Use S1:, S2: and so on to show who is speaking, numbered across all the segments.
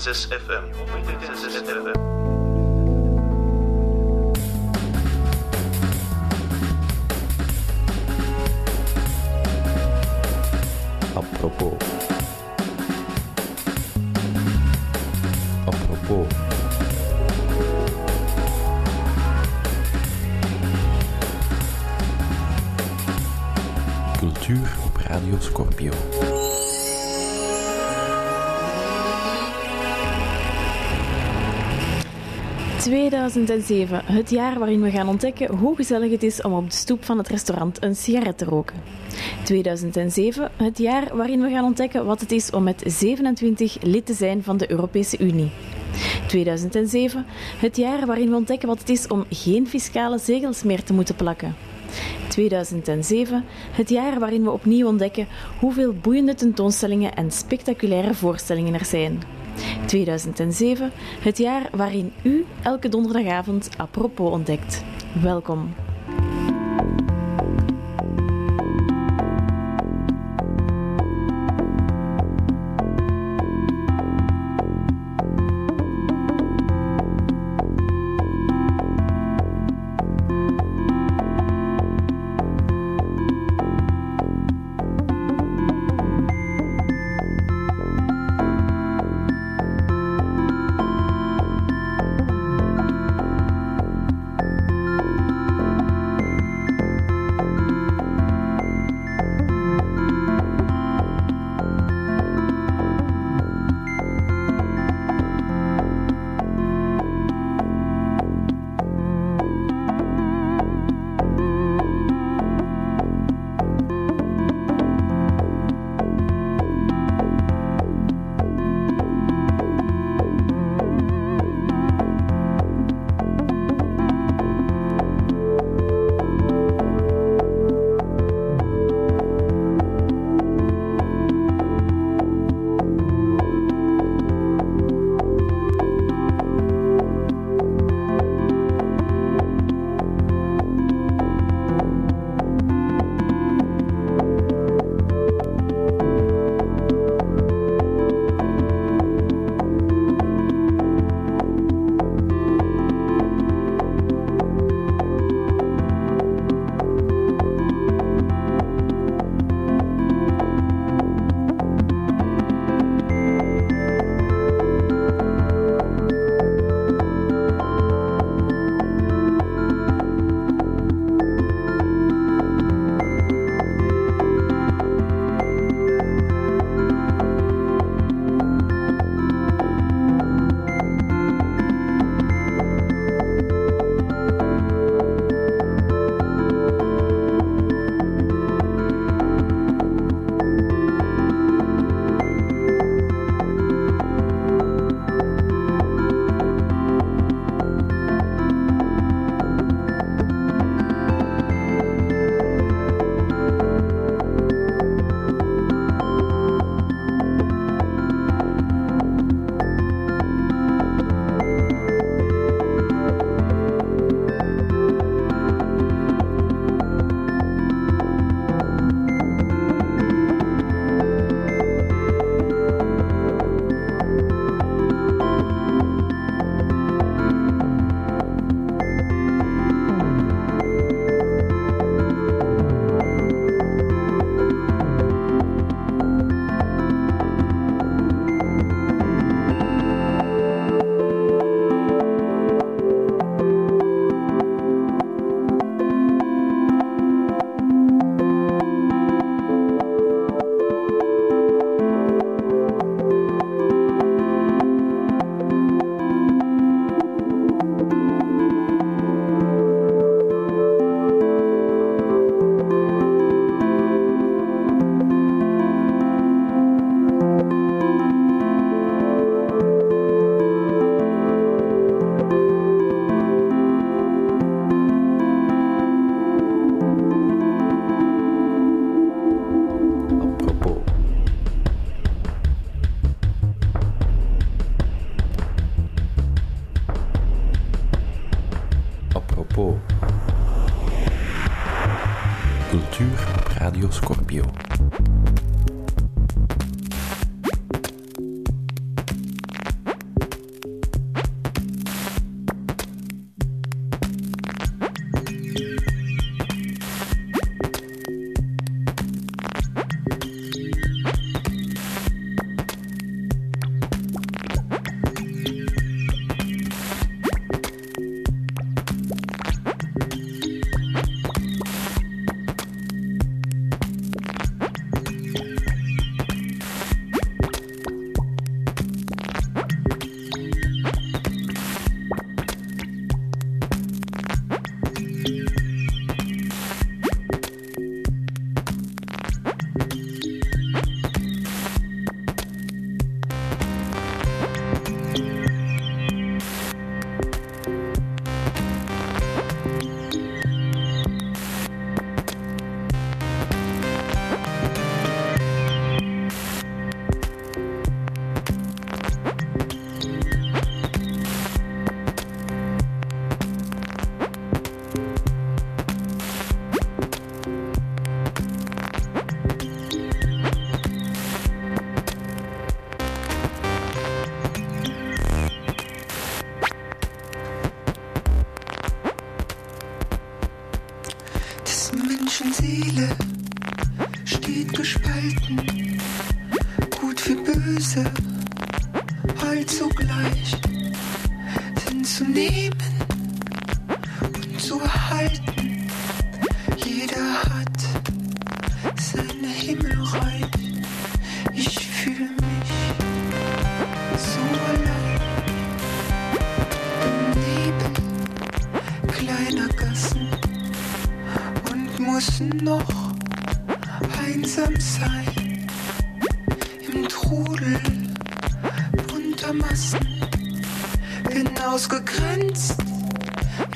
S1: Kansas FM. Kansas FM.
S2: ...2007, het jaar waarin we gaan ontdekken hoe gezellig het is om op de stoep van het restaurant een sigaret te roken. 2007, het jaar waarin we gaan ontdekken wat het is om met 27 lid te zijn van de Europese Unie. 2007, het jaar waarin we ontdekken wat het is om geen fiscale zegels meer te moeten plakken. 2007, het jaar waarin we opnieuw ontdekken hoeveel boeiende tentoonstellingen en spectaculaire voorstellingen er zijn. 2007, het jaar waarin u elke donderdagavond apropos ontdekt. Welkom.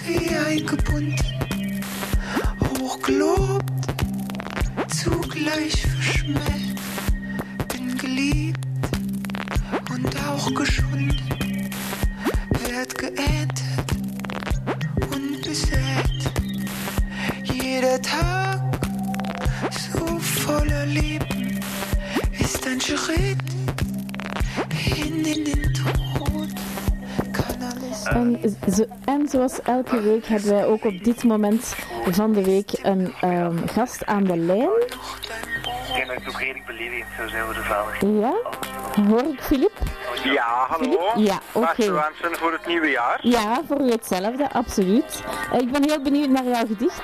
S3: Wie eingebunden, hochgelobt, zugleich verschmäht, bin geliebt und auch geschunden, werd geerntet und besät. Jeder Tag so voller Leben
S2: En, zo, en zoals elke week hebben wij ook op dit moment van de week een ehm, gast aan de lijn.
S1: dat het ook redelijk beledigend zou zijn voor de vader.
S2: Ja, hoor ik Filip?
S4: Ja, hallo.
S2: Ja, oké.
S4: Wensen voor het nieuwe jaar.
S2: Ja, voor u hetzelfde, absoluut. Eh, Ik ben heel benieuwd naar jouw gedicht.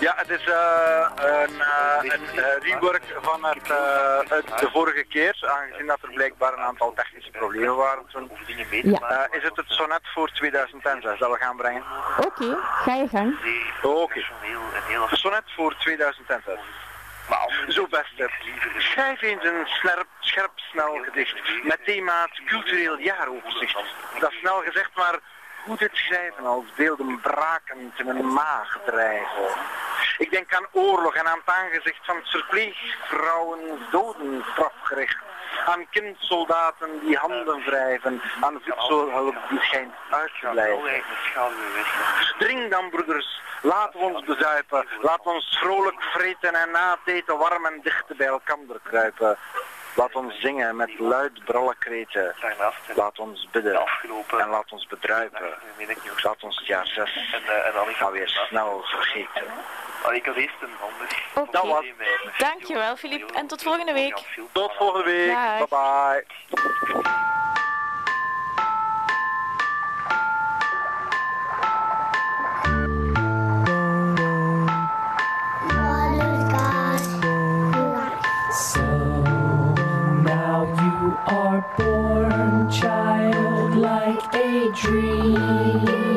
S4: Ja, het is eh, een, eh, een eh, rework van het, het- de vorige keer, aangezien dat er blijkbaar een aantal technische problemen waren toen.
S2: Ja.
S4: is het het sonnet voor 2006 dat we gaan brengen?
S2: Oké, ga je gang.
S4: Oké. sonnet voor 2006.
S1: Maar anders
S4: Zo beste, schrijf eens een scherp, scherp snel gedicht met thema het cultureel jaaroverzicht. Dat is snel gezegd, maar hoe dit schrijven als beelden brakend in mijn maag drijven. Ik denk aan oorlog en aan het aangezicht van verpleegvrouwen doden strafgericht. Aan kindsoldaten die handen wrijven, aan voedselhulp die schijnt uit te blijven. Drink dan, broeders. Laten we ons bezuipen. Laat ons vrolijk vreten en na het eten warm en dicht bij elkander kruipen. Laat ons zingen met luid brullenkreten.
S1: Daarnaast en
S4: Laat ons
S1: de
S4: bidden
S1: afgelopen
S4: en laat ons bedruipen. Laat ons het jaar 6
S1: En, eh,
S4: maar weer snel vergeten.
S2: Oké.
S4: Dat was-
S2: Dankjewel, Filip. En tot volgende week.
S4: Tot volgende week. Bye bye.
S5: Dream.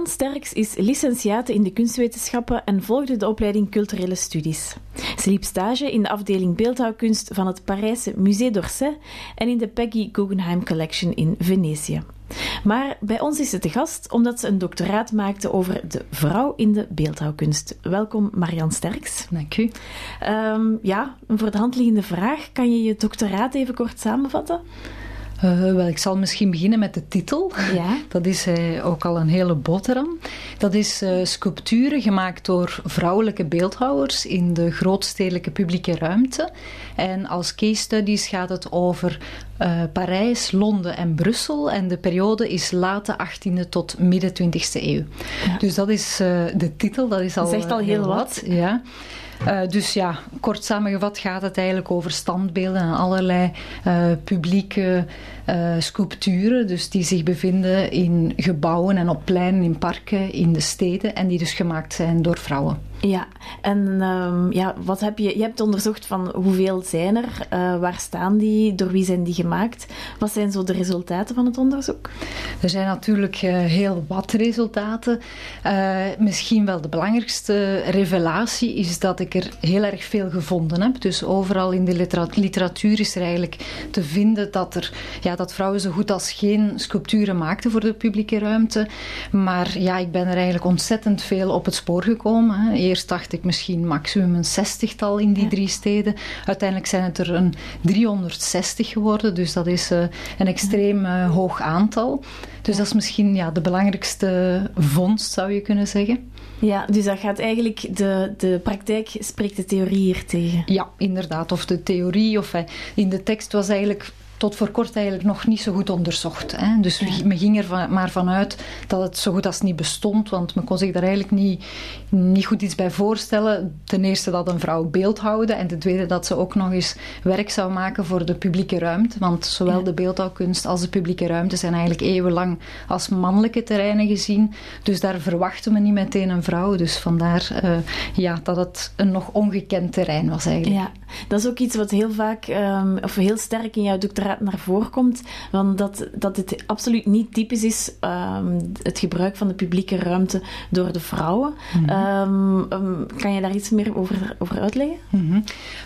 S2: Marianne Sterks is licentiate in de kunstwetenschappen en volgde de opleiding culturele studies. Ze liep stage in de afdeling beeldhouwkunst van het Parijse Musée d'Orsay en in de Peggy Guggenheim Collection in Venetië. Maar bij ons is ze te gast omdat ze een doctoraat maakte over de vrouw in de beeldhouwkunst. Welkom Marianne Sterks.
S6: Dank u.
S2: Ehm, ja, een voor de hand liggende vraag. Kan je je doctoraat even kort samenvatten?
S6: Eh, wel, ik zal misschien beginnen met de titel.
S2: Ja.
S6: Dat is eh, ook al een hele boterham. Dat is eh, sculpturen gemaakt door vrouwelijke beeldhouwers in de grootstedelijke publieke ruimte. En als case studies gaat het over eh, Parijs, Londen en Brussel. En de periode is late 18e tot midden 20e eeuw. Dus dat is eh, de titel. Dat is al,
S2: Dat echt al
S6: eh,
S2: heel wat.
S6: Ja. Dus ja, kort samengevat gaat het eigenlijk over standbeelden en allerlei publieke sculpturen. Dus die zich bevinden in gebouwen en op pleinen, in parken, in de steden. En die dus gemaakt zijn door vrouwen.
S2: Ja, en ehm, ja, wat heb je, je hebt onderzocht van hoeveel zijn er, eh, waar staan die, door wie zijn die gemaakt? Wat zijn zo de resultaten van het onderzoek?
S6: Er zijn natuurlijk eh, heel wat resultaten. Eh, misschien wel de belangrijkste revelatie is dat ik er heel erg veel gevonden heb. Dus overal in de litera- literatuur is er eigenlijk te vinden dat, er, ja, dat vrouwen zo goed als geen sculpturen maakten voor de publieke ruimte. Maar ja, ik ben er eigenlijk ontzettend veel op het spoor gekomen. Hè. Eerst dacht ik misschien maximum een zestigtal in die drie steden. Uiteindelijk zijn het er een 360 geworden. Dus dat is eh, een extreem eh, hoog aantal. Dus dat is misschien ja, de belangrijkste vondst, zou je kunnen zeggen.
S2: Ja, dus dat gaat eigenlijk, de, de praktijk spreekt de theorie hier tegen.
S6: Ja, inderdaad. Of de theorie, of eh, in de tekst was eigenlijk tot voor kort eigenlijk nog niet zo goed onderzocht. Hè. Dus
S2: Ja.
S6: men ging er van- maar vanuit dat het zo goed als niet bestond, want men kon zich daar eigenlijk niet, niet goed iets bij voorstellen. Ten eerste dat een vrouw beeldhouwde en ten tweede dat ze ook nog eens werk zou maken voor de publieke ruimte. Want zowel
S2: Ja.
S6: de beeldhouwkunst als de publieke ruimte zijn eigenlijk eeuwenlang als mannelijke terreinen gezien. Dus daar verwachtte men niet meteen een vrouw. Dus vandaar eh, ja, dat het een nog ongekend terrein was eigenlijk.
S2: Ja, dat is ook iets wat heel vaak, ehm, of heel sterk in jouw doctoraat naar voren komt. Want dat, dat het absoluut niet typisch is, ehm, het gebruik van de publieke ruimte door de vrouwen. Ehm, ehm, kan je daar iets meer over, over uitleggen?
S6: Mhm.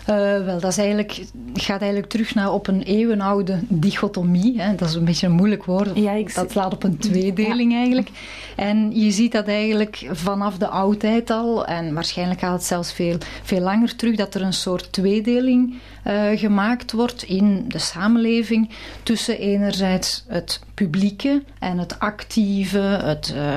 S6: Eh, wel, dat is eigenlijk, gaat eigenlijk terug naar op een eeuwenoude dichotomie. Hè. Dat is een beetje een moeilijk woord.
S2: Ja, ik
S6: dat slaat op een tweedeling eigenlijk. En je ziet dat eigenlijk vanaf de oudheid al, en waarschijnlijk gaat het zelfs veel, veel langer terug, dat er een soort tweedeling eh, gemaakt wordt in de samenleving samenleving tussen enerzijds het publieke en het actieve, het, uh,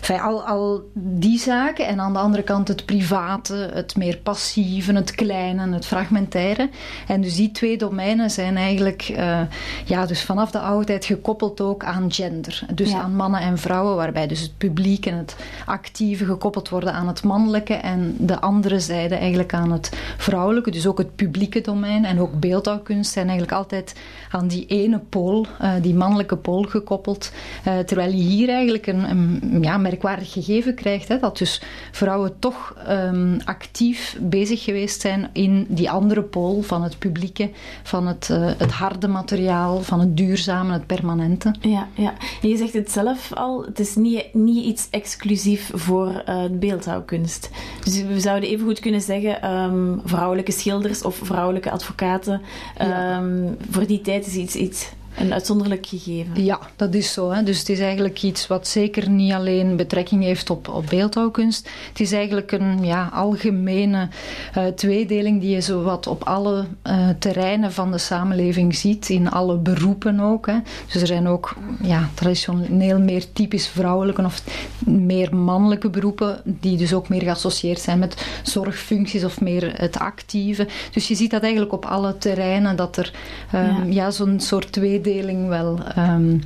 S6: enfin, al, al die zaken, en aan de andere kant het private, het meer passieve, het kleine, het fragmentaire. En dus die twee domeinen zijn eigenlijk uh, ja, dus vanaf de oudheid gekoppeld ook aan gender. Dus ja. aan mannen en vrouwen, waarbij dus het publiek en het actieve gekoppeld worden aan het mannelijke en de andere zijde eigenlijk aan het vrouwelijke. Dus ook het publieke domein en ook beeldhouwkunst zijn eigenlijk altijd aan die ene pool, uh, die mannelijke pool gekoppeld. Uh, terwijl je hier eigenlijk een, een ja, merkwaardig gegeven krijgt, hè, dat dus vrouwen toch um, actief bezig geweest zijn in die andere pool van het publieke, van het, uh, het harde materiaal, van het duurzame, het permanente.
S2: Ja, ja. En je zegt het zelf al, het is niet, niet iets exclusief voor beeldhouwkunst. Dus we zouden even goed kunnen zeggen, um, vrouwelijke schilders of vrouwelijke advocaten,
S6: Ja.
S2: um, voor die tijd is iets, iets een uitzonderlijk gegeven.
S6: Ja, dat is zo. Hè. Dus het is eigenlijk iets wat zeker niet alleen betrekking heeft op, op beeldhouwkunst. Het is eigenlijk een ja, algemene uh, tweedeling die je zo wat op alle uh, terreinen van de samenleving ziet, in alle beroepen ook. Hè. Dus er zijn ook ja, traditioneel meer typisch vrouwelijke of meer mannelijke beroepen, die dus ook meer geassocieerd zijn met zorgfuncties of meer het actieve. Dus je ziet dat eigenlijk op alle terreinen dat er um, ja. ja zo'n soort tweedeling tweedeling wel um,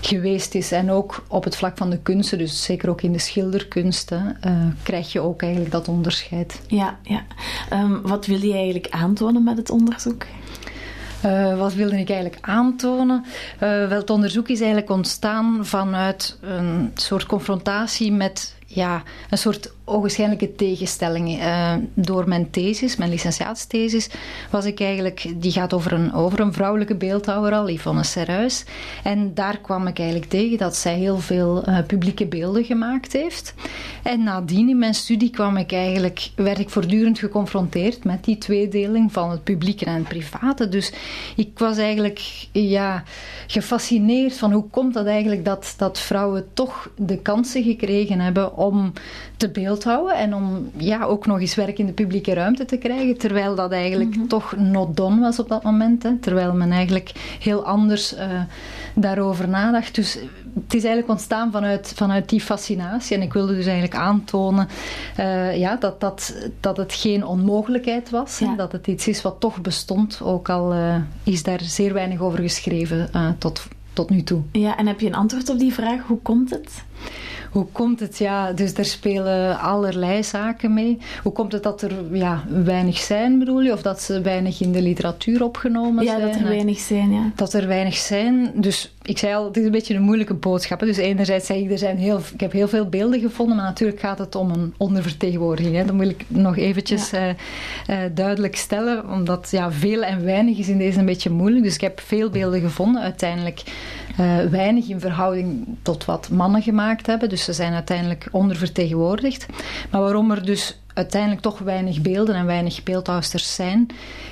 S6: geweest is. En ook op het vlak van de kunsten, dus zeker ook in de schilderkunsten, uh, krijg je ook eigenlijk dat onderscheid.
S2: Ja, ja. Um, wat wil je eigenlijk aantonen met het onderzoek?
S6: Uh, wat wilde ik eigenlijk aantonen? Uh, wel, het onderzoek is eigenlijk ontstaan vanuit een soort confrontatie met ja, een soort ogenschijnlijke tegenstelling. Uh, door mijn thesis, mijn licentiaatsthesis, was ik eigenlijk, die gaat over een, over een vrouwelijke beeldhouwer al, Yvonne Serruis. En daar kwam ik eigenlijk tegen dat zij heel veel uh, publieke beelden gemaakt heeft. En nadien in mijn studie kwam ik eigenlijk, werd ik voortdurend geconfronteerd met die tweedeling van het publieke en het private. Dus ik was eigenlijk ja, gefascineerd van hoe komt dat eigenlijk dat, dat vrouwen toch de kansen gekregen hebben om te beeldhouden en om ja, ook nog eens werk in de publieke ruimte te krijgen, terwijl dat eigenlijk mm -hmm. toch not done was op dat moment. Hè, terwijl men eigenlijk heel anders uh, daarover nadacht. Dus het is eigenlijk ontstaan vanuit, vanuit die fascinatie. En ik wilde dus eigenlijk aantonen uh, ja, dat, dat, dat het geen onmogelijkheid was. Ja. Dat het iets is wat toch bestond. Ook al uh, is daar zeer weinig over geschreven tot, tot nu toe.
S2: Ja, en heb je een antwoord op die vraag? Hoe komt het?
S6: Hoe komt het? Ja, dus er spelen allerlei zaken mee. Hoe komt het dat er ja, weinig zijn, bedoel je? Of dat ze weinig in de literatuur opgenomen
S2: ja,
S6: zijn?
S2: Ja, dat er weinig zijn, ja.
S6: Dat er weinig zijn. Dus ik zei al, het is een beetje een moeilijke boodschap. Dus enerzijds zeg ik, er zijn heel, ik heb heel veel beelden gevonden, maar natuurlijk gaat het om een ondervertegenwoordiging. Hè. Dat wil ik nog eventjes ja. uh, uh, duidelijk stellen, omdat ja, veel en weinig is in deze een beetje moeilijk. Dus ik heb veel beelden gevonden, uiteindelijk uh, weinig in verhouding tot wat mannen gemaakt hebben. Dus ze zijn uiteindelijk ondervertegenwoordigd. Maar waarom er dus uiteindelijk toch weinig beelden en weinig beeldhouwsters zijn,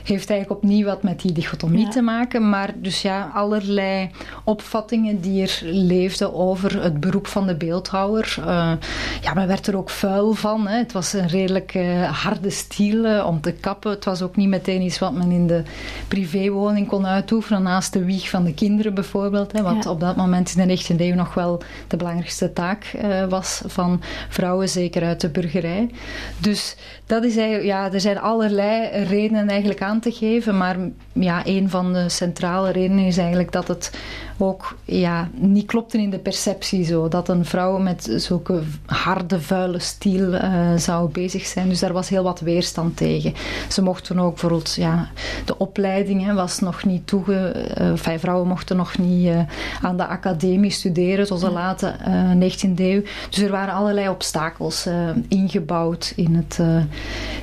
S6: heeft eigenlijk opnieuw wat met die dichotomie ja. te maken. Maar dus ja, allerlei opvattingen die er leefden over het beroep van de beeldhouwer. Uh, ja, men werd er ook vuil van. Hè. Het was een redelijk uh, harde stiel uh, om te kappen. Het was ook niet meteen iets wat men in de privéwoning kon uitoefenen, naast de wieg van de kinderen bijvoorbeeld. Hè, wat ja. op dat moment in de 19e eeuw nog wel de belangrijkste taak was van vrouwen, zeker uit de burgerij. Dus dus dat is eigenlijk, ja, er zijn allerlei redenen eigenlijk aan te geven, maar ja, een van de centrale redenen is eigenlijk dat het ook ja, niet klopte in de perceptie zo. Dat een vrouw met zulke harde, vuile stiel uh, zou bezig zijn. Dus daar was heel wat weerstand tegen. Ze mochten ook bijvoorbeeld, ja, de opleiding hè, was nog niet toege... Uh, enfin, vrouwen mochten nog niet uh, aan de academie studeren tot de late 19e eeuw. Dus er waren allerlei obstakels ingebouwd in het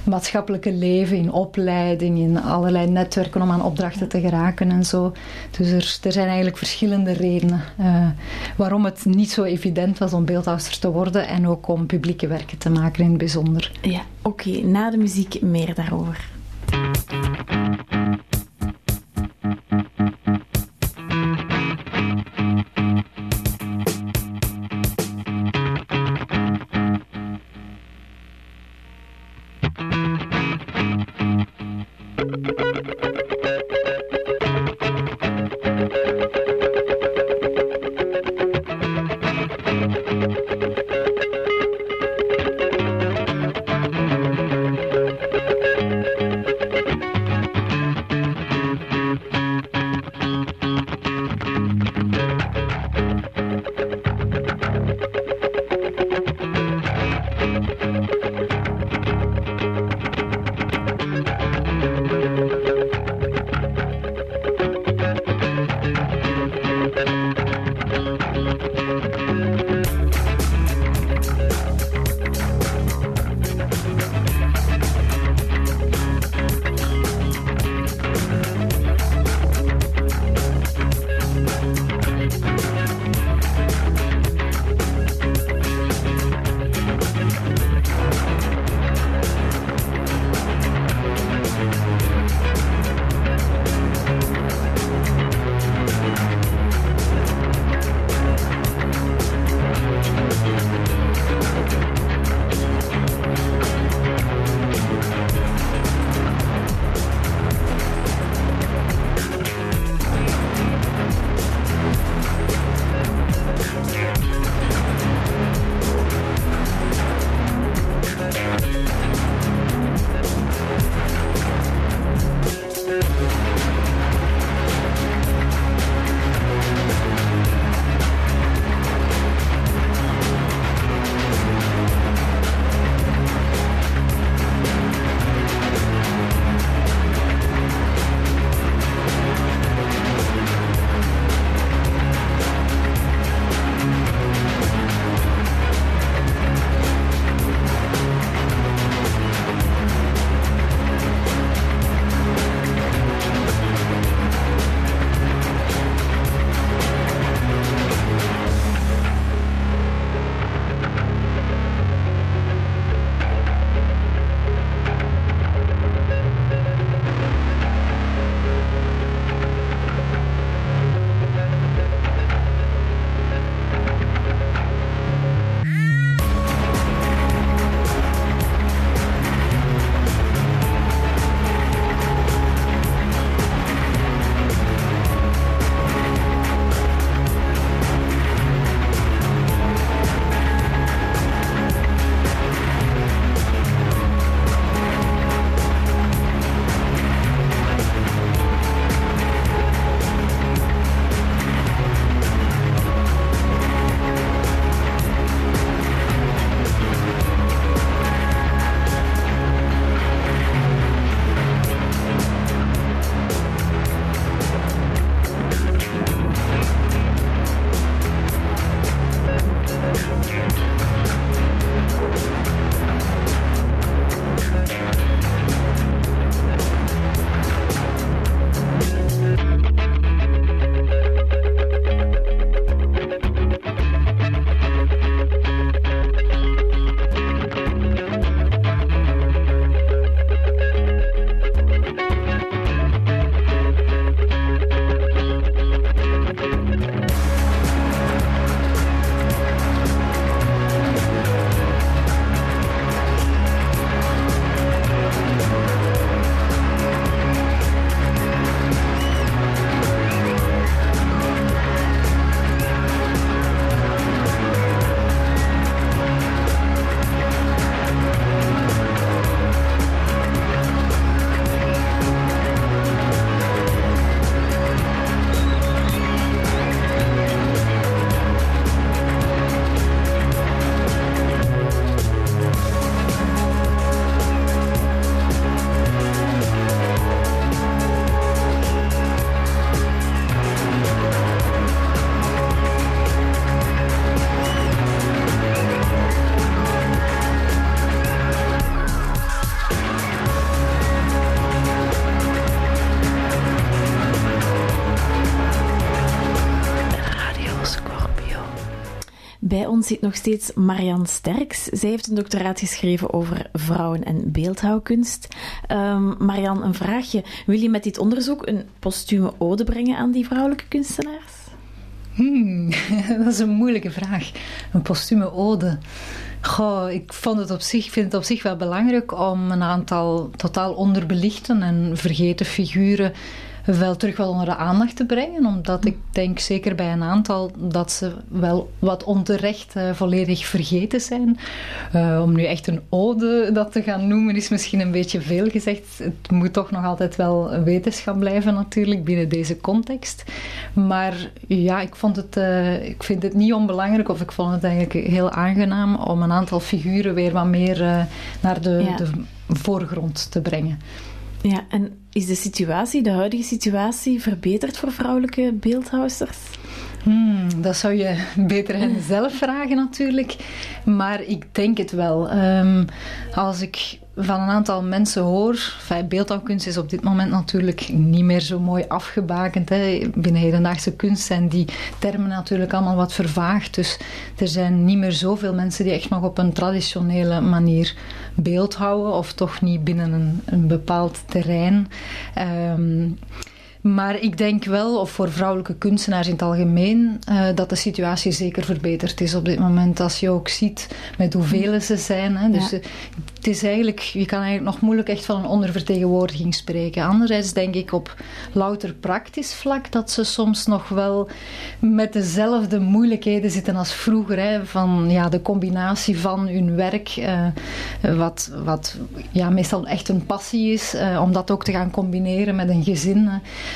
S6: maatschappelijke leven, in opleiding, in allerlei netwerken om aan opdrachten te geraken en zo. Dus er, er zijn eigenlijk verschillende redenen uh, waarom het niet zo evident was om beeldhouster te worden en ook om publieke werken te maken in het bijzonder.
S2: Ja, oké. Na de muziek meer daarover. Zit nog steeds Marianne Sterks. Zij heeft een doctoraat geschreven over vrouwen- en beeldhouwkunst. Um, Marianne, een vraagje. Wil je met dit onderzoek een postume ode brengen aan die vrouwelijke kunstenaars?
S6: Hmm, dat is een moeilijke vraag. Een postume ode. Goh, ik vond het op zich, vind het op zich wel belangrijk om een aantal totaal onderbelichte en vergeten figuren wel terug wat onder de aandacht te brengen. Omdat ik denk zeker bij een aantal dat ze wel wat onterecht uh, volledig vergeten zijn. Uh, om nu echt een ode dat te gaan noemen is misschien een beetje veel gezegd. Het moet toch nog altijd wel een wetenschap blijven natuurlijk binnen deze context. Maar ja, ik, vond het, uh, ik vind het niet onbelangrijk of ik vond het eigenlijk heel aangenaam om een aantal figuren weer wat meer naar de, ja. de voorgrond te brengen.
S2: Ja, en is de situatie, de huidige situatie, verbeterd voor vrouwelijke beeldhouwsters?
S6: Hmm, dat zou je beter hen zelf vragen natuurlijk. Maar ik denk het wel. Um, als ik van een aantal mensen hoor. Enfin, beeldhouwkunst is op dit moment natuurlijk niet meer zo mooi afgebakend. Hè. Binnen hedendaagse kunst zijn die termen natuurlijk allemaal wat vervaagd. Dus er zijn niet meer zoveel mensen die echt nog op een traditionele manier beeldhouden. Of toch niet binnen een, een bepaald terrein. Um, maar ik denk wel, of voor vrouwelijke kunstenaars in het algemeen, uh, dat de situatie zeker verbeterd is op dit moment. Als je ook ziet met hoeveel ze zijn. Hè. Dus ja. uh, het is eigenlijk, je kan eigenlijk nog moeilijk echt van een ondervertegenwoordiging spreken. Anderzijds denk ik op louter praktisch vlak dat ze soms nog wel met dezelfde moeilijkheden zitten als vroeger. Hè. Van ja, de combinatie van hun werk, uh, wat, wat ja, meestal echt een passie is, om dat ook te gaan combineren met een gezin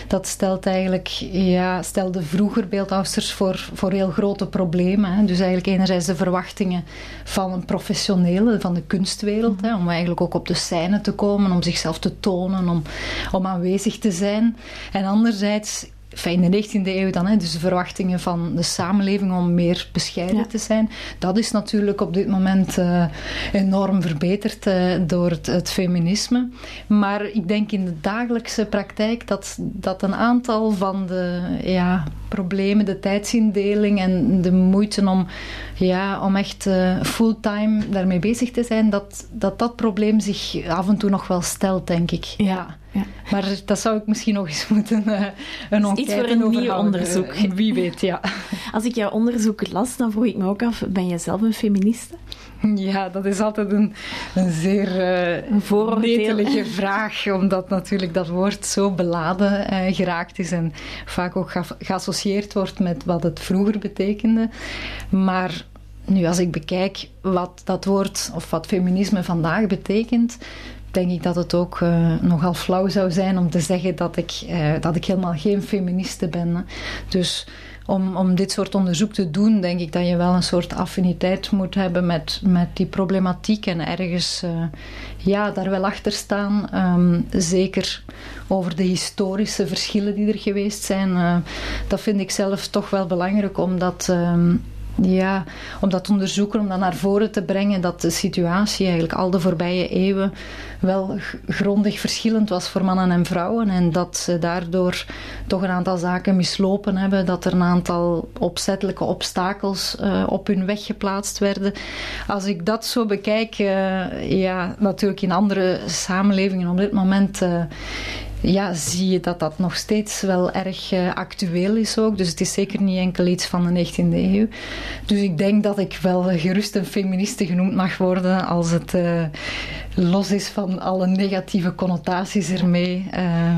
S6: dat stelt eigenlijk, ja, stelde vroeger beeldhouwsters voor, voor heel grote problemen. Hè. Dus eigenlijk enerzijds de verwachtingen van een professionele, van de kunstwereld, hè, om eigenlijk ook op de scène te komen, om zichzelf te tonen, om, om aanwezig te zijn. En anderzijds in de 19e eeuw dan, hè, dus de verwachtingen van de samenleving om meer bescheiden ja. te zijn. Dat is natuurlijk op dit moment uh, enorm verbeterd uh, door het, het, feminisme. Maar ik denk in de dagelijkse praktijk dat, dat een aantal van de ja, problemen, de tijdsindeling en de moeite om, ja, om echt uh, fulltime daarmee bezig te zijn, dat, dat dat probleem zich af en toe nog wel stelt, denk ik.
S2: ja. Ja.
S6: Maar dat zou ik misschien nog eens moeten uh, een
S2: enquête Iets voor een nieuw onderzoek.
S6: Uh, wie weet, ja.
S2: Als ik jouw onderzoek las, dan vroeg ik me ook af, ben jij zelf een feministe?
S6: Ja, dat is altijd een, een zeer uh, netelige vraag, omdat natuurlijk dat woord zo beladen uh, geraakt is en vaak ook ge geassocieerd wordt met wat het vroeger betekende. Maar nu, als ik bekijk wat dat woord of wat feminisme vandaag betekent, denk ik dat het ook uh, nogal flauw zou zijn om te zeggen dat ik, uh, dat ik helemaal geen feministe ben. Dus om, om dit soort onderzoek te doen, denk ik dat je wel een soort affiniteit moet hebben met, met die problematiek en ergens uh, ja, daar wel achter staan. Um, zeker over de historische verschillen die er geweest zijn. dat vind ik zelf toch wel belangrijk, omdat. Um, ja, om dat onderzoeken, om dat naar voren te brengen, dat de situatie eigenlijk al de voorbije eeuwen wel grondig verschillend was voor mannen en vrouwen. En dat ze daardoor toch een aantal zaken mislopen hebben, dat er een aantal opzettelijke obstakels uh, op hun weg geplaatst werden. Als ik dat zo bekijk, uh, ja, natuurlijk in andere samenlevingen op dit moment. Uh, ja, zie je dat dat nog steeds wel erg uh, actueel is ook. Dus het is zeker niet enkel iets van de 19e eeuw. Dus ik denk dat ik wel gerust een feministe genoemd mag worden als het uh, los is van alle negatieve connotaties ermee. Ja.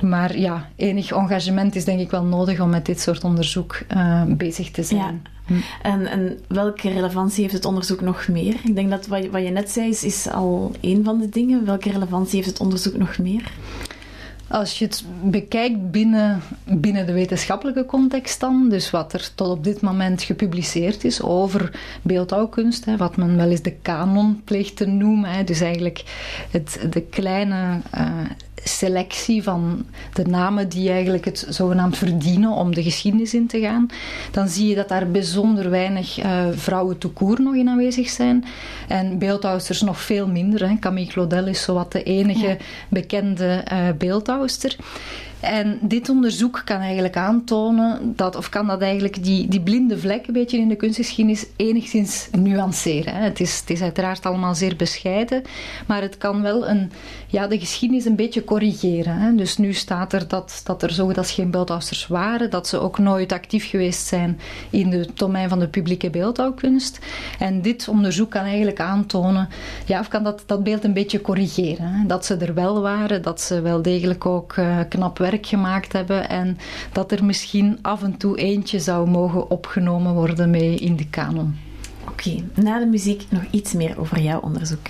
S6: Maar ja, enig engagement is denk ik wel nodig om met dit soort onderzoek bezig te zijn.
S2: Ja. En, en, welke relevantie heeft het onderzoek nog meer? Ik denk dat wat je, wat je net zei is, is al een van de dingen. Welke relevantie heeft het onderzoek nog meer?
S6: Als je het bekijkt binnen, binnen de wetenschappelijke context dan, dus wat er tot op dit moment gepubliceerd is over beeldhouwkunst, hè, wat men wel eens de kanon pleegt te noemen, hè, dus eigenlijk het, de kleine uh, selectie van de namen die eigenlijk het zogenaamd verdienen om de geschiedenis in te gaan, dan zie je dat daar bijzonder weinig uh, vrouwen toekoer nog in aanwezig zijn. En beeldhouwsters nog veel minder. Hè. Camille Claudel is zowat de enige ja. bekende uh, beeldhouwster. En dit onderzoek kan eigenlijk aantonen dat, of kan dat eigenlijk die, die blinde vlek een beetje in de kunstgeschiedenis enigszins nuanceren. Het is, het is uiteraard allemaal zeer bescheiden, maar het kan wel een, ja, de geschiedenis een beetje corrigeren. Hè. Dus nu staat er dat, dat er zo dat geen beeldhouwsters waren, dat ze ook nooit actief geweest zijn in het domein van de publieke beeldhouwkunst. En dit onderzoek kan eigenlijk aantonen, ja, of kan dat, dat beeld een beetje corrigeren. Hè. Dat ze er wel waren, dat ze wel degelijk ook uh, knap gemaakt hebben en dat er misschien af en toe eentje zou mogen opgenomen worden mee in de kanon.
S2: Oké, na de muziek nog iets meer over jouw onderzoek.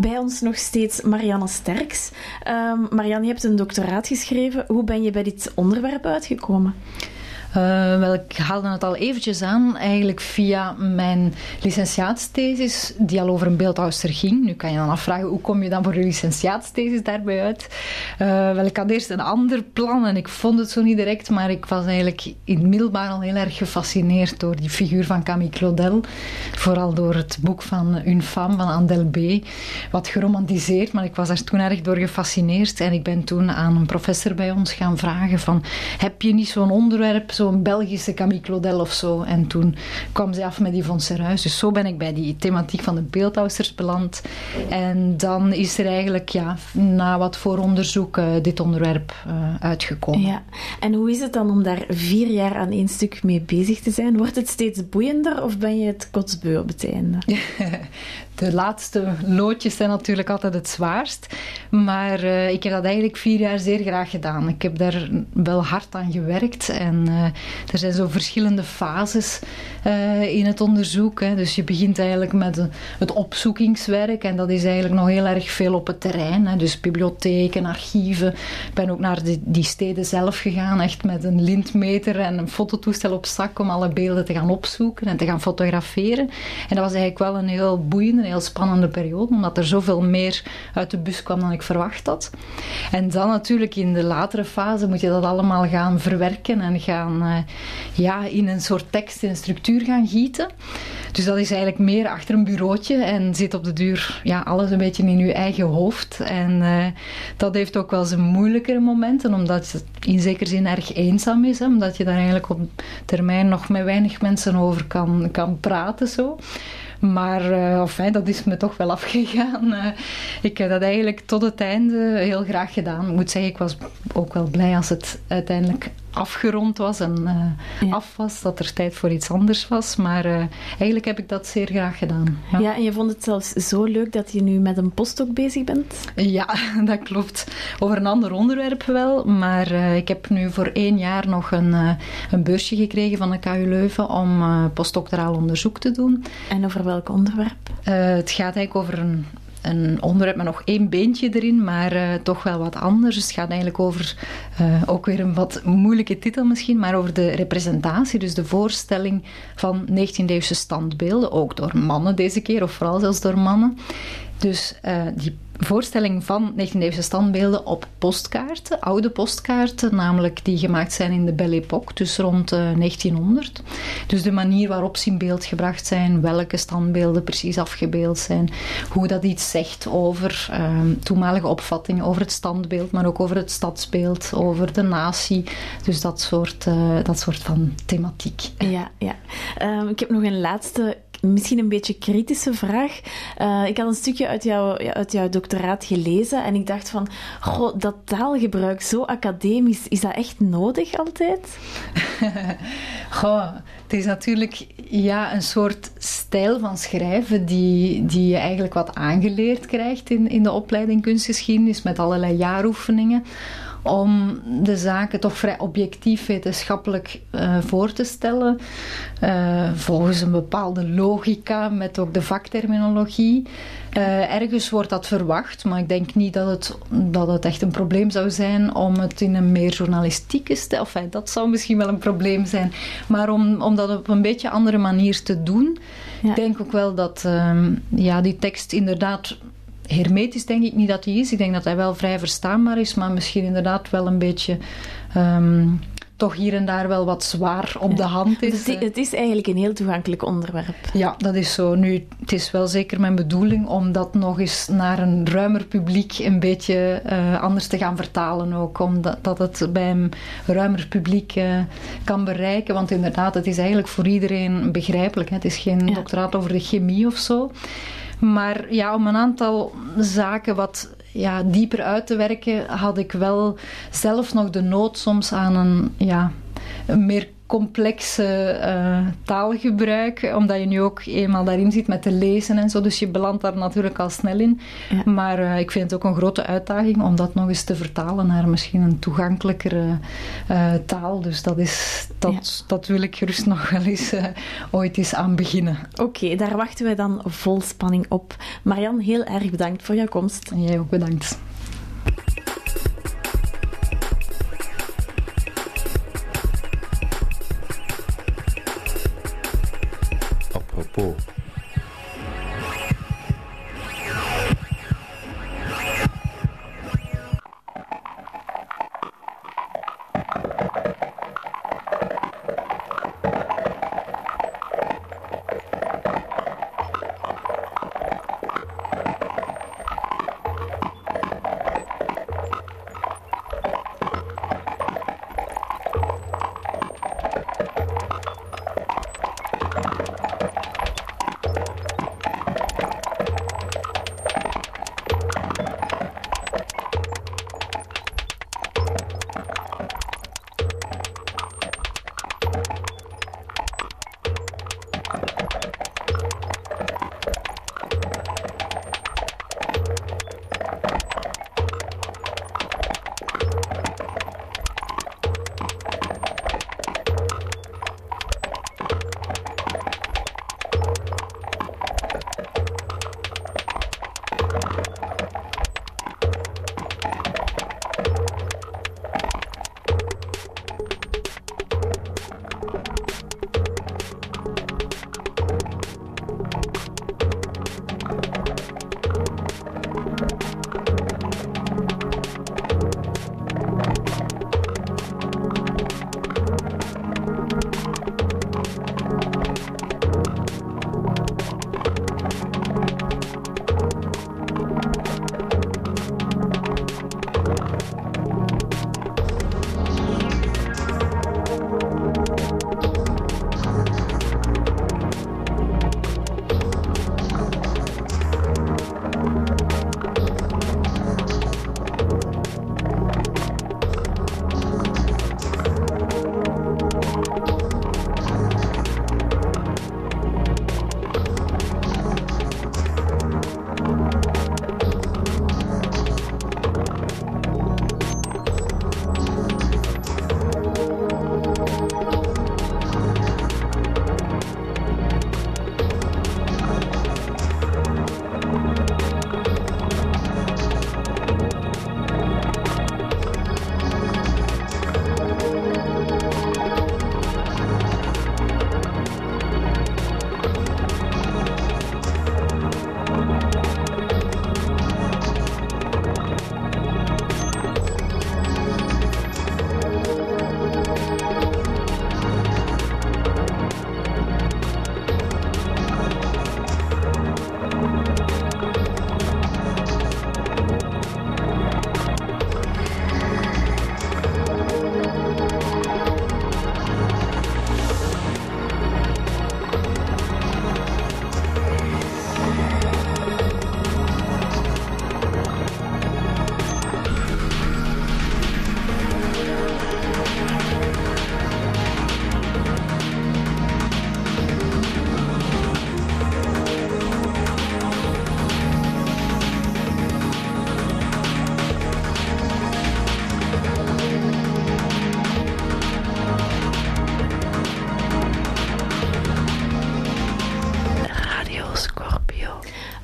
S2: Bij ons nog steeds Marianne Sterks. Um, Marianne, je hebt een doctoraat geschreven. Hoe ben je bij dit onderwerp uitgekomen?
S6: Uh, wel, ik haalde het al eventjes aan, eigenlijk via mijn licentiaatsthesis, die al over een beeldhouster ging. Nu kan je dan afvragen, hoe kom je dan voor een licentiaatsthesis daarbij uit? Uh, wel, ik had eerst een ander plan en ik vond het zo niet direct, maar ik was eigenlijk in al heel erg gefascineerd door die figuur van Camille Claudel. Vooral door het boek van Une femme van Andel B. Wat geromantiseerd, maar ik was daar toen erg door gefascineerd. En ik ben toen aan een professor bij ons gaan vragen van, heb je niet zo'n onderwerp zo'n Belgische Camille Claudel of zo. En toen kwam zij af met die von Serruis. Dus zo ben ik bij die thematiek van de beeldhouwsters beland. En dan is er eigenlijk ja, na wat vooronderzoek uh, dit onderwerp uh, uitgekomen.
S2: Ja. En hoe is het dan om daar vier jaar aan één stuk mee bezig te zijn? Wordt het steeds boeiender of ben je het kotsbeu op het einde?
S6: de laatste loodjes zijn natuurlijk altijd het zwaarst. Maar uh, ik heb dat eigenlijk vier jaar zeer graag gedaan. Ik heb daar wel hard aan gewerkt. En uh, er zijn zo verschillende fases uh, in het onderzoek. Hè. Dus je begint eigenlijk met het opzoekingswerk. En dat is eigenlijk nog heel erg veel op het terrein. Hè. Dus bibliotheken, archieven. Ik ben ook naar de, die steden zelf gegaan. Echt met een lintmeter en een fototoestel op zak. Om alle beelden te gaan opzoeken en te gaan fotograferen. En dat was eigenlijk wel een heel boeiende heel spannende periode, omdat er zoveel meer uit de bus kwam dan ik verwacht had. En dan natuurlijk in de latere fase moet je dat allemaal gaan verwerken en gaan uh, ja, in een soort tekst en structuur gaan gieten. Dus dat is eigenlijk meer achter een bureautje en zit op de duur ja, alles een beetje in je eigen hoofd. En uh, dat heeft ook wel zijn moeilijkere momenten, omdat het in zekere zin erg eenzaam is. Hè, omdat je daar eigenlijk op termijn nog met weinig mensen over kan, kan praten. Zo. Maar uh, enfin, dat is me toch wel afgegaan. Uh, ik heb dat eigenlijk tot het einde heel graag gedaan. Ik moet zeggen, ik was ook wel blij als het uiteindelijk afgerond was en uh, ja. af was, dat er tijd voor iets anders was. Maar uh, eigenlijk heb ik dat zeer graag gedaan.
S2: Ja. ja. en je vond het zelfs zo leuk dat je nu met een postdoc bezig bent?
S6: Ja, dat klopt. Over een ander onderwerp wel, maar uh, ik heb nu voor één jaar nog een, een beursje gekregen van de KU Leuven om postdoctoraal onderzoek te doen.
S2: En over welk onderwerp?
S6: het gaat eigenlijk over een een onderwerp met nog één beentje erin, maar uh, toch wel wat anders. Dus het gaat eigenlijk over, uh, ook weer een wat moeilijke titel misschien, maar over de representatie, dus de voorstelling van 19e-eeuwse standbeelden, ook door mannen deze keer, of vooral zelfs door mannen. Dus uh, die voorstelling van 19e-eeuwse standbeelden op postkaarten, oude postkaarten, namelijk die gemaakt zijn in de Belle Époque, dus rond uh, 1900. Dus de manier waarop ze in beeld gebracht zijn, welke standbeelden precies afgebeeld zijn, hoe dat iets zegt over uh, toenmalige opvattingen over het standbeeld, maar ook over het stadsbeeld, over de natie. Dus dat soort, uh, dat soort van thematiek.
S2: Ja, ja. Um, ik heb nog een laatste misschien een beetje kritische vraag. Uh, ik had een stukje uit, jou, uit jouw doctoraat gelezen en ik dacht van, goh, dat taalgebruik zo academisch, is dat echt nodig altijd?
S6: goh, het is natuurlijk ja, een soort stijl van schrijven die, die je eigenlijk wat aangeleerd krijgt in, in de opleiding kunstgeschiedenis met allerlei jaaroefeningen om de zaken toch vrij objectief wetenschappelijk uh, voor te stellen. Uh, volgens een bepaalde logica met ook de vakterminologie. Uh, ergens wordt dat verwacht, maar ik denk niet dat het, dat het echt een probleem zou zijn om het in een meer journalistieke stijl. Enfin, dat zou misschien wel een probleem zijn. Maar om, om dat op een beetje andere manier te doen, ja. denk ik ook wel dat um, ja, die tekst inderdaad hermetisch denk ik niet dat hij is. Ik denk dat hij wel vrij verstaanbaar is, maar misschien inderdaad wel een beetje. Um, toch hier en daar wel wat zwaar op de hand is.
S2: Het, het, is eigenlijk een heel toegankelijk onderwerp.
S6: Ja, dat is zo. Nu, het is wel zeker mijn bedoeling om dat nog eens naar een ruimer publiek een beetje uh, anders te gaan vertalen ook. Omdat dat het bij een ruimer publiek uh, kan bereiken. Want inderdaad, het is eigenlijk voor iedereen begrijpelijk. Hè. Het is geen ja. doctoraat over de chemie of zo. Maar ja, om een aantal zaken wat ja, dieper uit te werken, had ik wel zelf nog de nood soms aan een, ja, een meer complexe uh, taalgebruik, omdat je nu ook eenmaal daarin zit met te lezen en zo, dus je belandt daar natuurlijk al snel in. Ja. Maar uh, ik vind het ook een grote uitdaging om dat nog eens te vertalen naar misschien een toegankelijkere uh, taal. Dus dat, is, dat, ja. dat wil ik gerust nog wel eens ooit eens aan beginnen.
S2: Oké, okay, daar wachten wij dan vol spanning op. Marian, heel erg bedankt voor jouw komst.
S6: En jij ook bedankt.
S7: Apropos.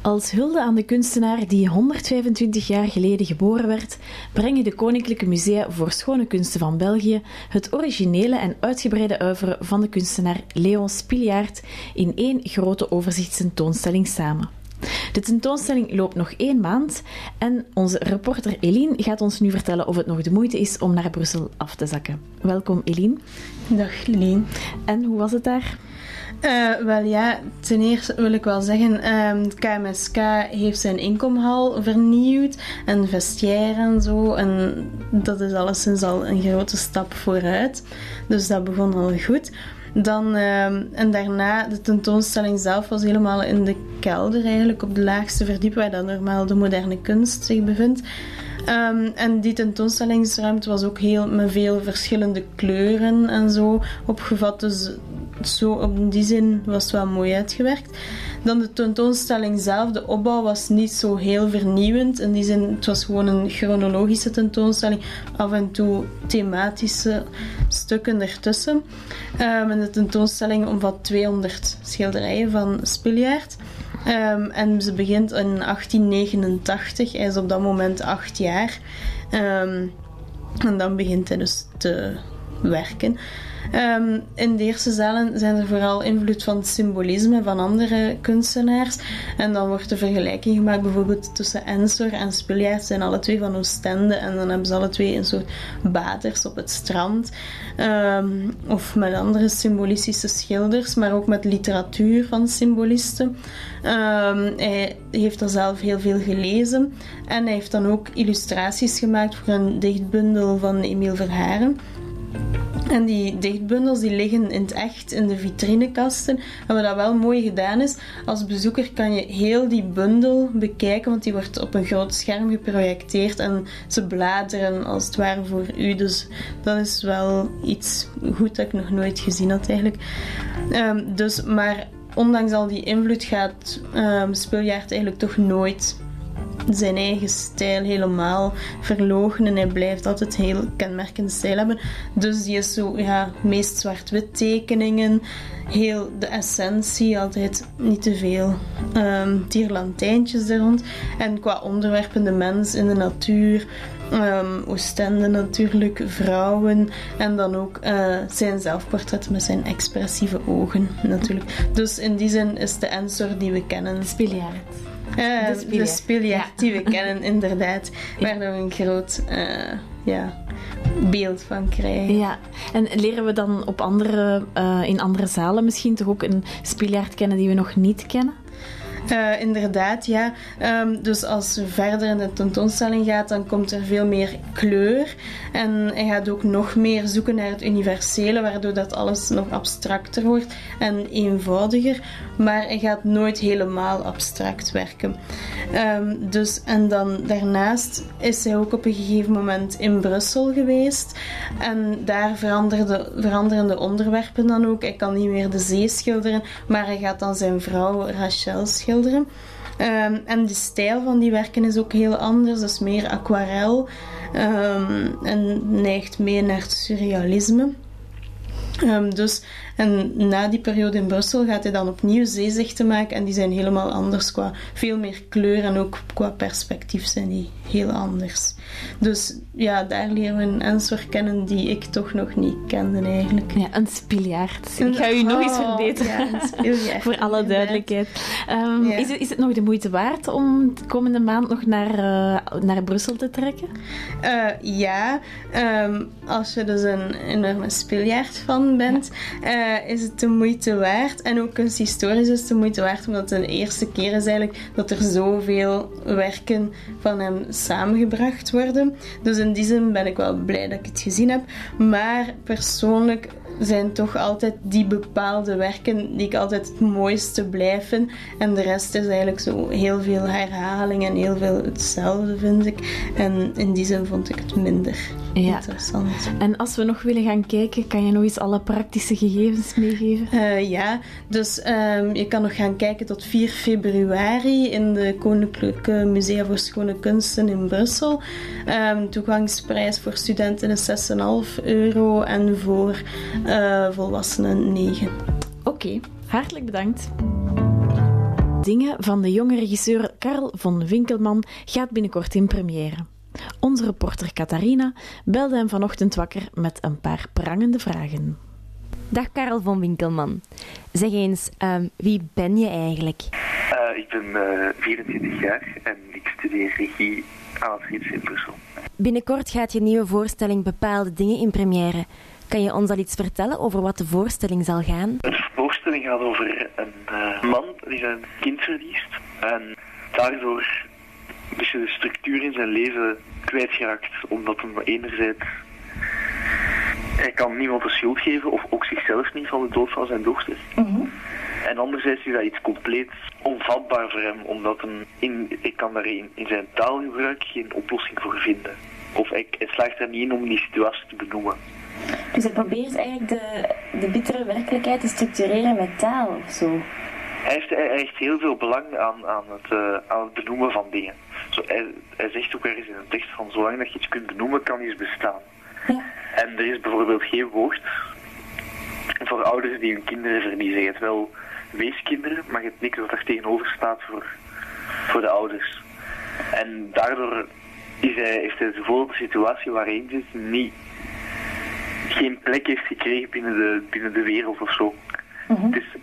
S2: Als hulde aan de kunstenaar die 125 jaar geleden geboren werd, brengen de Koninklijke Musea voor Schone Kunsten van België het originele en uitgebreide oeuvre van de kunstenaar Leon Spiliaert in één grote overzichtstentoonstelling samen. De tentoonstelling loopt nog één maand en onze reporter Eline gaat ons nu vertellen of het nog de moeite is om naar Brussel af te zakken. Welkom Eline.
S8: Dag Lien.
S2: En hoe was het daar?
S8: Uh, wel ja, ten eerste wil ik wel zeggen, um, het KMSK heeft zijn inkomhal vernieuwd en vestiaire en zo. En dat is alleszins al een grote stap vooruit. Dus dat begon al goed. Dan, uh, en daarna, de tentoonstelling zelf was helemaal in de kelder eigenlijk, op de laagste verdiep waar dan normaal de moderne kunst zich bevindt. Um, en die tentoonstellingsruimte was ook heel met veel verschillende kleuren en zo opgevat. Dus zo op die zin was het wel mooi uitgewerkt. Dan de tentoonstelling zelf, de opbouw was niet zo heel vernieuwend. In die zin, het was gewoon een chronologische tentoonstelling. Af en toe thematische stukken ertussen. Um, en de tentoonstelling omvat 200 schilderijen van Spiljaard. Um, en ze begint in 1889. Hij is op dat moment acht jaar. Um, en dan begint hij dus te werken. Um, in de eerste zalen zijn er vooral invloed van het symbolisme van andere kunstenaars. En dan wordt de vergelijking gemaakt bijvoorbeeld tussen Ensor en Spiljaard. zijn alle twee van Oostende. En dan hebben ze alle twee een soort baders op het strand. Um, of met andere symbolistische schilders, maar ook met literatuur van symbolisten. Um, hij heeft er zelf heel veel gelezen. En hij heeft dan ook illustraties gemaakt voor een dichtbundel van Emiel Verharen. En die dichtbundels die liggen in het echt in de vitrinekasten. En wat dat wel mooi gedaan is, als bezoeker kan je heel die bundel bekijken, want die wordt op een groot scherm geprojecteerd en ze bladeren als het ware voor u. Dus dat is wel iets goed dat ik nog nooit gezien had eigenlijk. Um, dus, maar ondanks al die invloed gaat um, Spiljaard eigenlijk toch nooit zijn eigen stijl helemaal verlogen en hij blijft altijd heel kenmerkende stijl hebben. Dus die is zo, ja, meest zwart-wit tekeningen, heel de essentie, altijd niet te veel um, tierlantijntjes er rond. En qua onderwerpen de mens in de natuur, um, Oostende natuurlijk, vrouwen en dan ook uh, zijn zelfportret met zijn expressieve ogen natuurlijk. Dus in die zin is de Ensor die we kennen.
S2: Spiljaard.
S8: Uh, de ja. die we kennen, inderdaad. Waar we een groot uh, ja, beeld van krijgen.
S2: Ja, en leren we dan op andere, uh, in andere zalen misschien toch ook een spiljaard kennen die we nog niet kennen?
S8: Uh, inderdaad, ja. Um, dus als je verder in de tentoonstelling gaat, dan komt er veel meer kleur. En hij gaat ook nog meer zoeken naar het universele, waardoor dat alles nog abstracter wordt en eenvoudiger. Maar hij gaat nooit helemaal abstract werken. Um, dus, en dan daarnaast is hij ook op een gegeven moment in Brussel geweest. En daar veranderen de onderwerpen dan ook. Hij kan niet meer de zee schilderen, maar hij gaat dan zijn vrouw Rachel schilderen. Um, en de stijl van die werken is ook heel anders. Dat is meer aquarel um, en neigt meer naar het surrealisme. Um, dus, en na die periode in Brussel gaat hij dan opnieuw zeezichten maken en die zijn helemaal anders qua veel meer kleur en ook qua perspectief zijn die heel anders. Dus ja, daar leren we een Ensor kennen die ik toch nog niet kende eigenlijk.
S2: Ja, een spiljaard. Ik ga u nog eens
S8: Oh,
S2: verbeteren.
S8: ja, een spiljaard,
S2: Voor alle duidelijkheid. Um,
S8: Ja.
S2: is, het, is het nog de moeite waard om de komende maand nog naar, uh, naar Brussel te trekken?
S8: Uh, ja, um, als je dus een enorme spiljaard van bent, ja. uh, is het de moeite waard. En ook kunsthistorisch is het de moeite waard, omdat het de eerste keer is eigenlijk dat er zoveel werken van hem samengebracht worden. Dus in die zin ben ik wel blij dat ik het gezien heb. Maar persoonlijk zijn toch altijd die bepaalde werken die ik altijd het mooiste blijf vinden. En de rest is eigenlijk zo heel veel herhaling en heel veel hetzelfde, vind ik. En in die zin vond ik het minder
S2: ja.
S8: interessant.
S2: En als we nog willen gaan kijken, kan je nog eens alle praktische gegevens meegeven?
S8: Uh, ja, dus um, je kan nog gaan kijken tot 4 februari in de Koninklijke Musea voor Schone Kunsten in Brussel. Um, toegangsprijs voor studenten is 6,5 euro en voor uh, volwassenen 9.
S2: Oké, okay, hartelijk bedankt. Dingen van de jonge regisseur Karl von Winkelman gaat binnenkort in première. Onze reporter Catharina belde hem vanochtend wakker met een paar prangende vragen.
S9: Dag Karel van Winkelman. Zeg eens, ehm, wie ben je eigenlijk?
S1: Eh, ik ben eh, 24 jaar en ik studeer regie aan het Riets in Brussel.
S9: Binnenkort gaat je nieuwe voorstelling Bepaalde Dingen in première. Kan je ons al iets vertellen over wat de voorstelling zal gaan?
S1: De voorstelling gaat over een eh, man die zijn kind verliest en daardoor een beetje de structuur in zijn leven kwijtgeraakt, omdat hem enerzijds hij kan niemand de schuld geven of ook zichzelf niet van de dood van zijn dochter. En anderzijds is dat iets compleet onvatbaar voor hem, omdat hem in, ik kan daar in, in zijn taalgebruik geen oplossing voor vinden. Of hij, hij slaagt er niet in om die situatie te benoemen.
S9: Dus hij probeert eigenlijk de, de bittere werkelijkheid te structureren met taal of zo.
S1: Hij heeft, hij heeft heel veel belang aan, aan, het, eh, aan het benoemen van dingen. Zo, hij, hij zegt ook ergens in een tekst van zolang dat je iets kunt benoemen, kan iets bestaan. En er is bijvoorbeeld geen woord voor ouders die hun kinderen verliezen. Je hebt wel weeskinderen, maar je hebt niks wat er tegenover staat voor, voor de ouders. En daardoor is hij, heeft hij de situatie waar hij in zit niet, geen plek heeft gekregen binnen de, binnen de wereld of zo. Het is,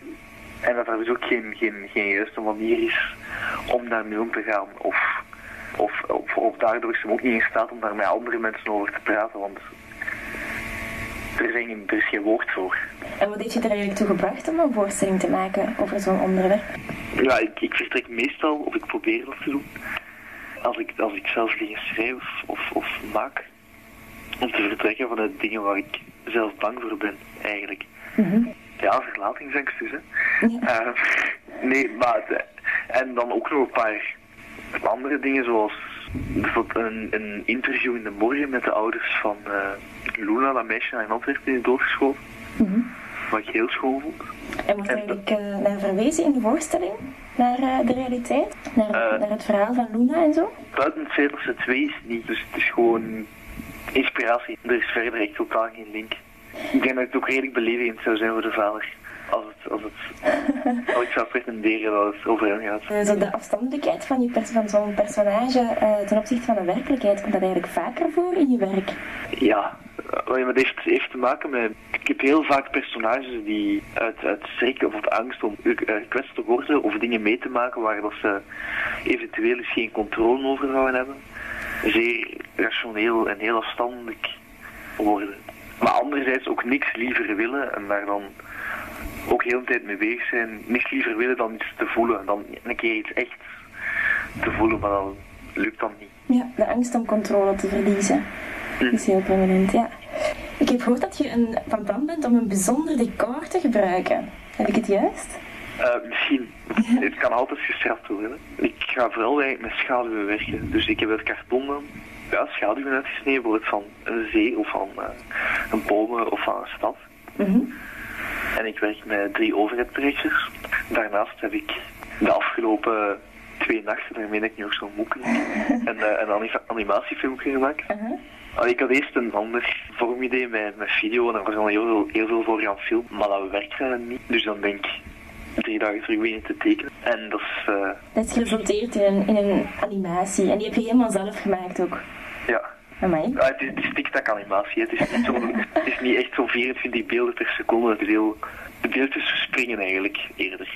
S1: en dat er dus ook geen, geen, geen juiste manier is om daarmee om te gaan. Of, of, of, of daardoor is hij ook niet in staat om daar met andere mensen over te praten, want er, zijn, er is geen woord voor.
S9: En wat heeft je er eigenlijk toe gebracht om een voorstelling te maken over zo'n onderwerp?
S1: Ja, ik, ik vertrek meestal, of ik probeer dat te doen, als ik, als ik zelf dingen schrijf of, of maak, om te vertrekken vanuit dingen waar ik zelf bang voor ben, eigenlijk. Ja, verlatingsangst dus, hè. Eh, nee, maar... het- en dan ook nog een paar andere dingen, zoals bijvoorbeeld een, een interview in de morgen met de ouders van eh, Luna, dat meisje in Antwerpen die is doodgeschoten. Wat ik heel schoon vond.
S9: En wordt er eigenlijk eh, naar verwezen in de voorstelling? Naar de realiteit? Naar, naar het verhaal van Luna en zo?
S1: Buiten het feit dat ze twee is niet, dus het is gewoon inspiratie. Er is verder echt totaal geen link. Ik denk dat het ook redelijk beledigend zou zijn voor de vader. Als het, als het, als ik zou pretenderen dat het over hem gaat.
S9: Eh, zo de afstandelijkheid van, je pers- van zo'n personage eh, ten opzichte van de werkelijkheid, komt dat eigenlijk vaker voor in je werk?
S1: Ja, eh, maar dat heeft, heeft te maken met... Ik heb heel vaak personages die uit, uit schrik of uit angst om eh, gekwetst te worden of dingen mee te maken waar dat ze eventueel eens geen controle over zouden hebben, zeer rationeel en heel afstandelijk worden. Maar anderzijds ook niks liever willen en daar dan ook heel de tijd mee bezig zijn. Niks liever willen dan iets te voelen. Dan een keer iets echt te voelen, maar dan lukt dat niet.
S9: Ja, de angst om controle te verliezen. is heel prominent, ja. Ik heb gehoord dat je een, van plan bent om een bijzonder decor te gebruiken. Heb ik het juist?
S1: Eh, misschien. Het kan altijd gestraft worden. Ik ga vooral eigenlijk met schaduwen werken. Dus ik heb uit karton dan ja, schaduwen uitgesneden, bijvoorbeeld van een zee of van eh, een bomen of van een stad. En ik werk met drie overheadprojectors. Daarnaast heb ik de afgelopen twee nachten, daarmee dat ik nu ook zo moe een, eh, een anima- animatiefilmpje gemaakt. Allee, ik had eerst een ander vormidee met, met video en daar was al heel veel, heel veel voor gaan filmen, maar dat werkte niet. Dus dan ben ik drie dagen terug beginnen te tekenen. En dat is, eh,
S9: Dat is geresulteerd in een, in een animatie. En die heb je helemaal zelf gemaakt ook.
S1: ja.
S9: Amai.
S1: Ja, het is, het is TikTok animatie. Het is niet, zo, het is niet echt zo'n 24 beelden per seconde. Het is heel, de beeldjes verspringen eigenlijk eerder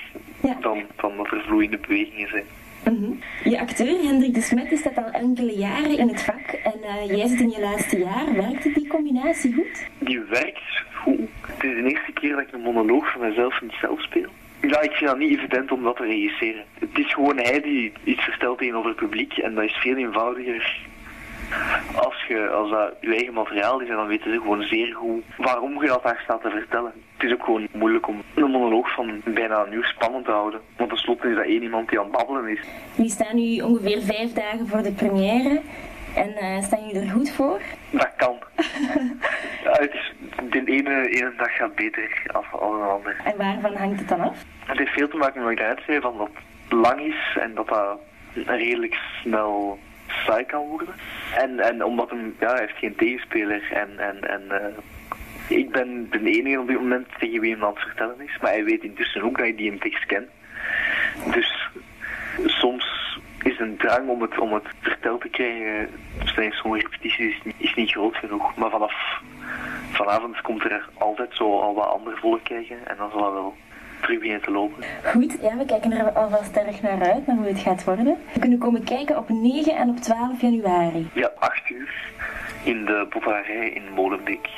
S1: dan, dan dat er vloeiende bewegingen zijn.
S9: Mhm. Je acteur Hendrik de Smet is dat al enkele jaren in het vak. En eh, jij zit in je laatste jaar. Werkte die combinatie goed?
S1: Die werkt goed. Het is de eerste keer dat ik een monoloog van mezelf niet zelf speel. Ja, ik vind dat niet evident om dat te regisseren. Het is gewoon hij die iets vertelt tegenover het publiek en dat is veel eenvoudiger als, je, als dat je eigen materiaal is en dan weten ze gewoon zeer goed waarom je dat daar staat te vertellen. Het is ook gewoon moeilijk om een monoloog van bijna een uur spannend te houden. Want tenslotte is dat één iemand die aan het babbelen is.
S9: Jullie staan nu ongeveer vijf dagen voor de première. En eh, staan jullie er goed voor?
S1: Dat kan. is, de ene, ene dag gaat beter als, als een ander.
S9: En waarvan hangt het dan af?
S1: Het heeft veel te maken met wat ik zei, van dat het lang is en dat dat redelijk snel saai kan worden. En, en omdat hem, ja, hij heeft geen tegenspeler en, en, en eh, ik ben de enige op dit moment tegen wie hem aan het vertellen is. Maar hij weet intussen ook dat hij die een tekst kent. Dus soms is een drang om het, om het verteld te krijgen tijdens zo'n repetitie is, niet- is niet groot genoeg. Maar vanaf vanavond komt er altijd zo al wat ander volk kijken en dan zal dat wel terug beginnen te lopen.
S9: Goed, ja, we kijken er alvast erg naar uit, naar hoe het gaat worden. We kunnen komen kijken op 9 en op 12 januari.
S1: Ja, 8 uur in de Boevarij in Molenbeek.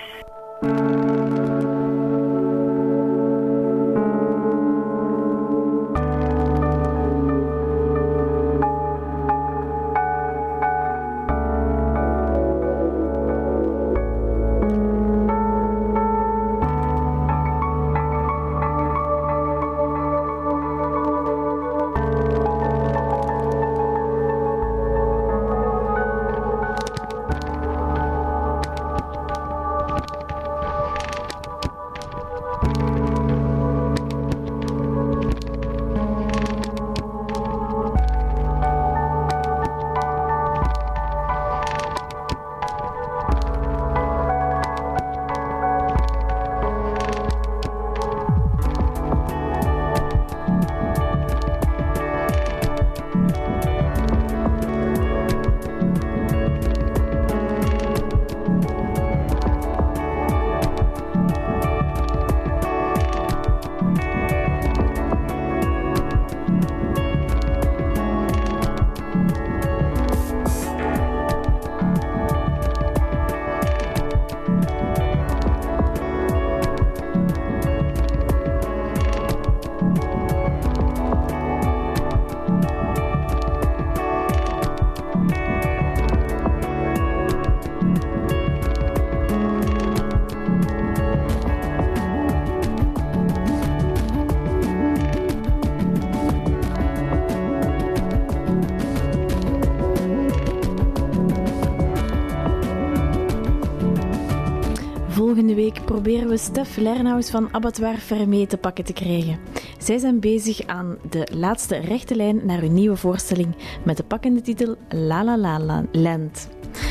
S2: Stef Lernhaus van Abattoir Fermé te pakken te krijgen. Zij zijn bezig aan de laatste rechte lijn naar hun nieuwe voorstelling met de pakkende titel La La La La Land.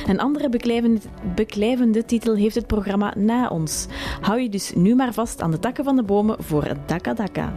S2: Een andere beklijvende, beklijvende titel heeft het programma Na ons. Hou je dus nu maar vast aan de takken van de bomen voor Daka Daka.